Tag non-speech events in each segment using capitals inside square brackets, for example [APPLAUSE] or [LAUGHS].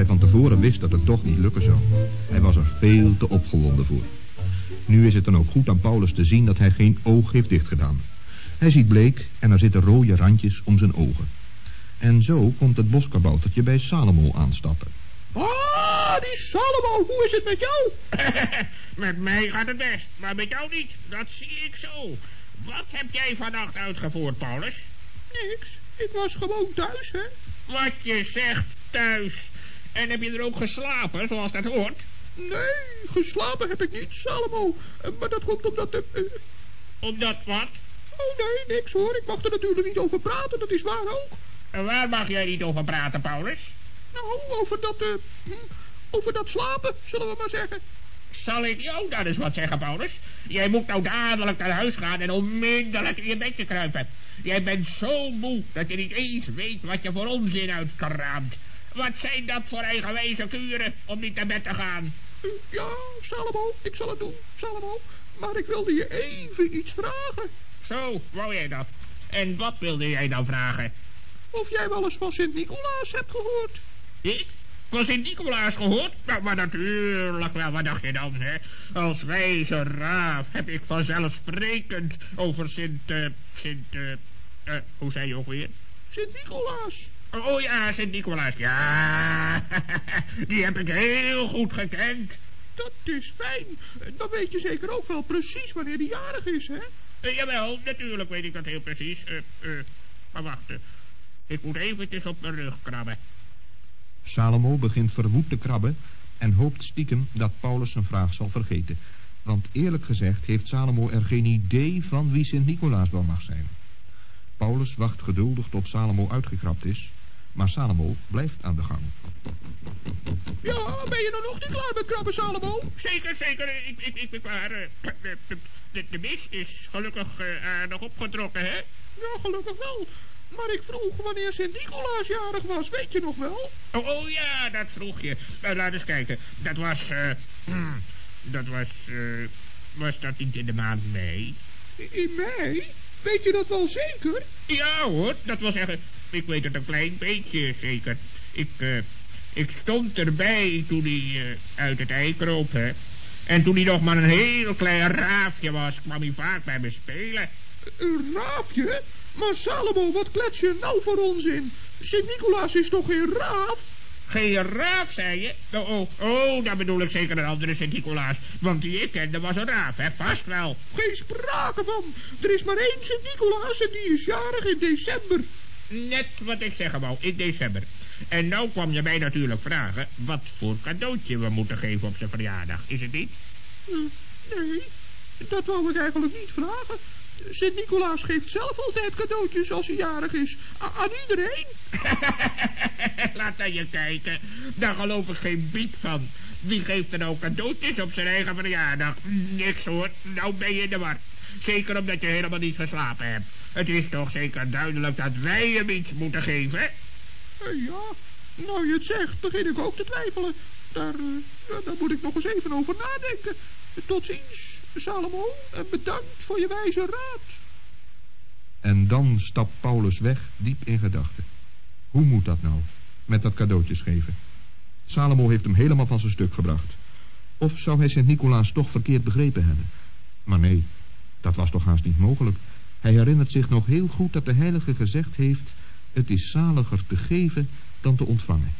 hij van tevoren wist dat het toch niet lukken zou. Hij was er veel te opgewonden voor. Nu is het dan ook goed aan Paulus te zien dat hij geen oog heeft dichtgedaan. Hij ziet bleek en er zitten rode randjes om zijn ogen. En zo komt het boskaboutertje bij Salomo aanstappen. Ah, die Salomo, hoe is het met jou? [LAUGHS] met mij gaat het best, maar met jou niet. Dat zie ik zo. Wat heb jij vannacht uitgevoerd, Paulus? Niks. Ik was gewoon thuis, hè? Wat je zegt thuis. En heb je er ook geslapen, zoals dat hoort? Nee, geslapen heb ik niet, Salomo. Eh, maar dat komt omdat... de. Uh... Omdat wat? Oh, nee, niks hoor. Ik mag er natuurlijk niet over praten, dat is waar ook. En waar mag jij niet over praten, Paulus? Nou, over dat, uh, over dat slapen, zullen we maar zeggen. Zal ik jou dan eens wat zeggen, Paulus? Jij moet nou dadelijk naar huis gaan en onmiddellijk in je bedje kruipen. Jij bent zo moe dat je niet eens weet wat je voor onzin uitkraamt. Wat zijn dat voor eigenwijze kuren om niet naar bed te gaan? Ja, Salomo, ik zal het doen, Salomo. Maar ik wilde je even iets vragen. Zo, wou jij dat? En wat wilde jij dan vragen? Of jij wel eens van Sint-Nicolaas hebt gehoord? Ik? Van Sint-Nicolaas gehoord? Nou, maar natuurlijk wel, wat dacht je dan, hè? Als wijze raaf heb ik vanzelfsprekend over Sint... Uh, Sint... Uh, uh, hoe zei je ook weer? Sint-Nicolaas. Oh ja, Sint-Nicolaas. Ja, [LAUGHS] die heb ik heel goed gekend. Dat is fijn. Dan weet je zeker ook wel precies wanneer die jarig is, hè? Uh, jawel, natuurlijk weet ik dat heel precies. Uh, uh, maar wacht, ik moet eventjes op mijn rug krabben. Salomo begint verwoed te krabben en hoopt stiekem dat Paulus zijn vraag zal vergeten. Want eerlijk gezegd heeft Salomo er geen idee van wie Sint-Nicolaas wel mag zijn. Paulus wacht geduldig tot Salomo uitgekrapt is, maar Salomo blijft aan de gang. Ja, ben je dan nog niet klaar met krabben, Salomo? Zeker, zeker. Ik, ik, ik ben klaar. De, de, de, de mis is gelukkig uh, nog opgetrokken, hè? Ja, gelukkig wel. Maar ik vroeg wanneer Sint-Nicolaas jarig was, weet je nog wel? Oh, oh ja, dat vroeg je. Uh, laat eens kijken. Dat was, eh... Uh, dat was, eh... was dat niet in de maand mei? In mei? Weet je dat wel zeker? Ja hoor, dat wil zeggen, ik weet het een klein beetje zeker. Ik, eh... ik stond erbij toen hij uh, uit het ei kroop, hè. En toen hij nog maar een heel klein raafje was, kwam hij vaak bij me spelen. Een raafje? Maar Salomo, wat klets je nou voor onzin? Sint-Nicolaas is toch geen raaf? Geen raaf, zei je? Oh, oh, oh, dan bedoel ik zeker een andere Sint-Nicolaas. Want die ik kende was een raaf, hè? Vast wel. Geen sprake van. Er is maar één Sint-Nicolaas en die is jarig in december. Net wat ik zeggen wou, in december. En nou kwam je mij natuurlijk vragen wat voor cadeautje we moeten geven op zijn verjaardag. Is het niet? Nee, dat wou ik eigenlijk niet vragen. Sint-Nicolaas geeft zelf altijd cadeautjes als hij jarig is. A aan iedereen. [LAUGHS] Laat naar je kijken. Daar geloof ik geen biet van. Wie geeft er nou cadeautjes op zijn eigen verjaardag? Niks hoor. Nou ben je in de war. Zeker omdat je helemaal niet geslapen hebt. Het is toch zeker duidelijk dat wij hem iets moeten geven? Uh, ja, nou je het zegt, begin ik ook te twijfelen. Daar, uh, daar moet ik nog eens even over nadenken. Tot ziens. Salomo, en bedankt voor je wijze raad. En dan stapt Paulus weg, diep in gedachten. Hoe moet dat nou, met dat cadeautjes geven? Salomo heeft hem helemaal van zijn stuk gebracht. Of zou hij Sint-Nicolaas toch verkeerd begrepen hebben? Maar nee, dat was toch haast niet mogelijk. Hij herinnert zich nog heel goed dat de heilige gezegd heeft... het is zaliger te geven dan te ontvangen.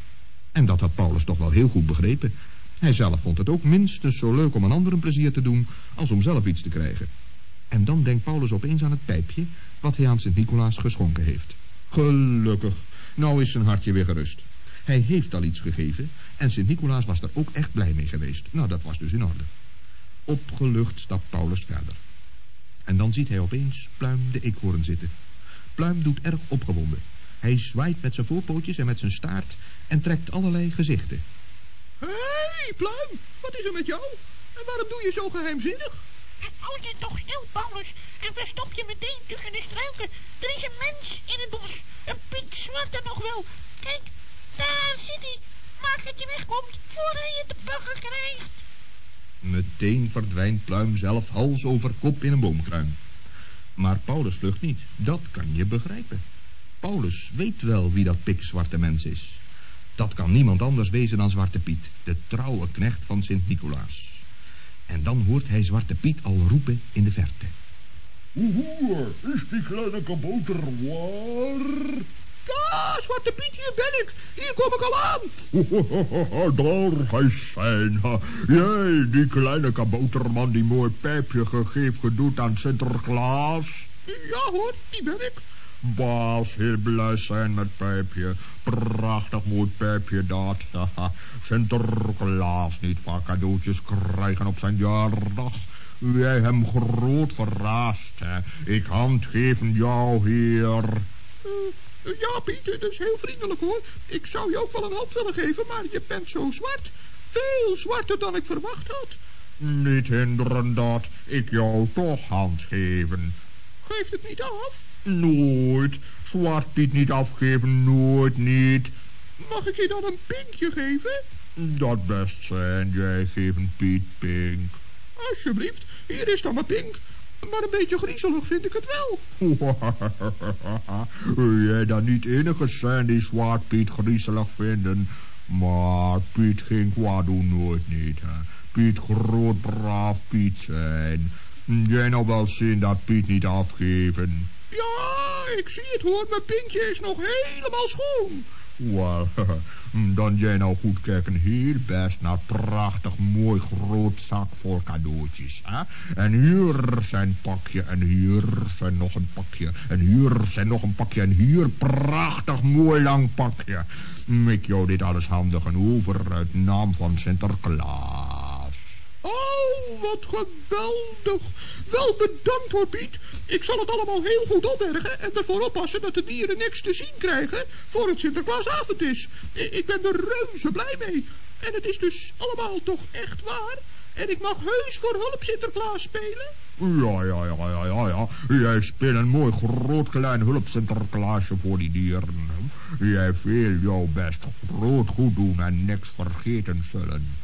En dat had Paulus toch wel heel goed begrepen. Hij zelf vond het ook minstens zo leuk om een ander een plezier te doen als om zelf iets te krijgen. En dan denkt Paulus opeens aan het pijpje wat hij aan Sint-Nicolaas geschonken heeft. Gelukkig, nou is zijn hartje weer gerust. Hij heeft al iets gegeven en Sint-Nicolaas was er ook echt blij mee geweest. Nou, dat was dus in orde. Opgelucht stapt Paulus verder. En dan ziet hij opeens Pluim de eekhoorn zitten. Pluim doet erg opgewonden. Hij zwaait met zijn voorpootjes en met zijn staart en trekt allerlei gezichten. Hé, hey, Pluim, wat is er met jou? En waarom doe je zo geheimzinnig? Houd je toch stil, Paulus, en verstop je meteen tussen de struiken. Er is een mens in het bos, een piek zwarte nog wel. Kijk, daar zit hij. Maak dat je wegkomt, voor hij je te pakken krijgt. Meteen verdwijnt Pluim zelf hals over kop in een boomkruin. Maar Paulus vlucht niet. Dat kan je begrijpen. Paulus weet wel wie dat pikzwarte mens is. Dat kan niemand anders wezen dan Zwarte Piet, de trouwe knecht van Sint-Nicolaas. En dan hoort hij Zwarte Piet al roepen in de verte. Hoe is die kleine kabouter waar? Ja, Zwarte Piet, hier ben ik. Hier kom ik al aan. Daar hij zijn. Jij, die kleine kabouterman die mooi pijpje gegeven gedoet aan Sinterklaas. Ja hoor, die ben ik. Baas, heel blij zijn met pijpje. Prachtig mooi pijpje dat. [LAUGHS] Sinterklaas niet vaak cadeautjes krijgen op zijn jaardag. Jij hem groot verrast, hè. Ik handgeven jou, heer. Uh, ja, Piet, dat is heel vriendelijk hoor. Ik zou je ook wel een hand willen geven, maar je bent zo zwart. Veel zwarter dan ik verwacht had. Niet hinderen dat ik jou toch hand geven. Geeft het niet af? Nooit. Zwart Piet niet afgeven, nooit niet. Mag ik je dan een pinkje geven? Dat best zijn, jij geeft Piet pink. Alsjeblieft, hier is dan mijn pink. Maar een beetje griezelig vind ik het wel. [LAUGHS] Jij dan niet enige zijn die Zwart Piet griezelig vinden. Maar Piet geen kwaad doen nooit niet. Piet groot braaf Piet zijn. Jij nou wel zien dat Piet niet afgeven. Ja, ik zie het hoor. Mijn pinkje is nog helemaal schoon. Wel, [LAUGHS] dan jij nou goed kijken heel best naar prachtig mooi groot zak vol cadeautjes. Hè? En hier zijn pakje en hier zijn nog een pakje. En hier zijn nog een pakje en hier prachtig mooi lang pakje. Ik jou dit alles handigen over uit naam van Sinterklaas. Oh, wat geweldig. Wel bedankt hoor, Piet. Ik zal het allemaal heel goed opbergen en ervoor oppassen dat de dieren niks te zien krijgen voor het Sinterklaasavond is. Ik ben er reuze blij mee. En het is dus allemaal toch echt waar? En ik mag heus voor hulp Sinterklaas spelen? Ja, ja, ja, ja, ja, ja. Jij speelt een mooi groot klein hulp Sinterklaasje voor die dieren. Jij veel jouw best groot goed doen en niks vergeten zullen.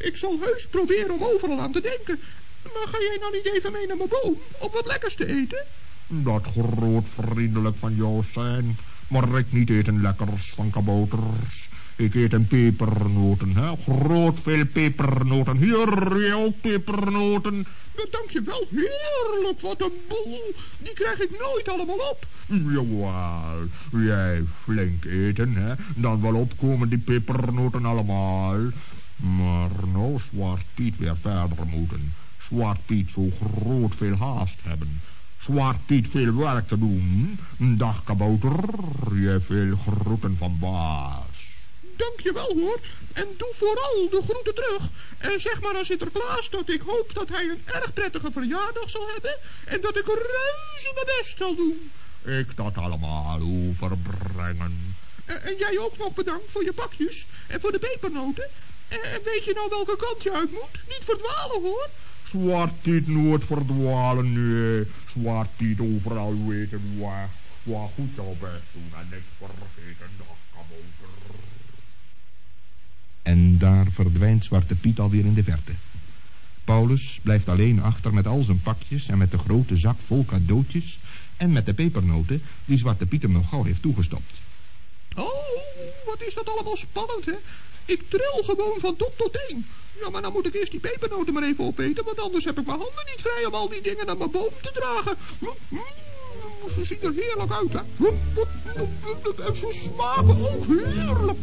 Ik zal heus proberen om overal aan te denken. Maar ga jij nou niet even mee naar mijn boom om wat lekkers te eten? Dat groot vriendelijk van jou zijn. Maar ik niet eten lekkers van kabouters. Ik eet een pepernoten, hè. Groot veel pepernoten. Hier, ook pepernoten. Dank je wel, heerlijk, wat een boel. Die krijg ik nooit allemaal op. Jawel, jij flink eten, hè. Dan wel opkomen die pepernoten allemaal. Maar nou Zwart Piet weer verder moeten. Zwart Piet zo groot veel haast hebben. Zwart Piet veel werk te doen. Dag kabouter, je veel groeten van baas. Dank je wel hoor. En doe vooral de groeten terug. En zeg maar aan Sinterklaas dat ik hoop dat hij een erg prettige verjaardag zal hebben. En dat ik reuze mijn best zal doen. Ik dat allemaal overbrengen. En, en jij ook nog bedankt voor je bakjes en voor de pepernoten. En weet je nou welke kant je uit moet? Niet verdwalen, hoor. Zwart niet nooit verdwalen, nee. Zwart niet overal weten waar. Waar goed jouw best doen en niks vergeten, dag kabouter. En daar verdwijnt Zwarte Piet alweer in de verte. Paulus blijft alleen achter met al zijn pakjes en met de grote zak vol cadeautjes en met de pepernoten die Zwarte Piet hem nog gauw heeft toegestopt. Wat is dat allemaal spannend, hè? Ik tril gewoon van top tot teen. Ja, maar dan moet ik eerst die pepernoten maar even opeten, want anders heb ik mijn handen niet vrij om al die dingen naar mijn boom te dragen. Ze zien er heerlijk uit, hè. En ze smaken ook heerlijk.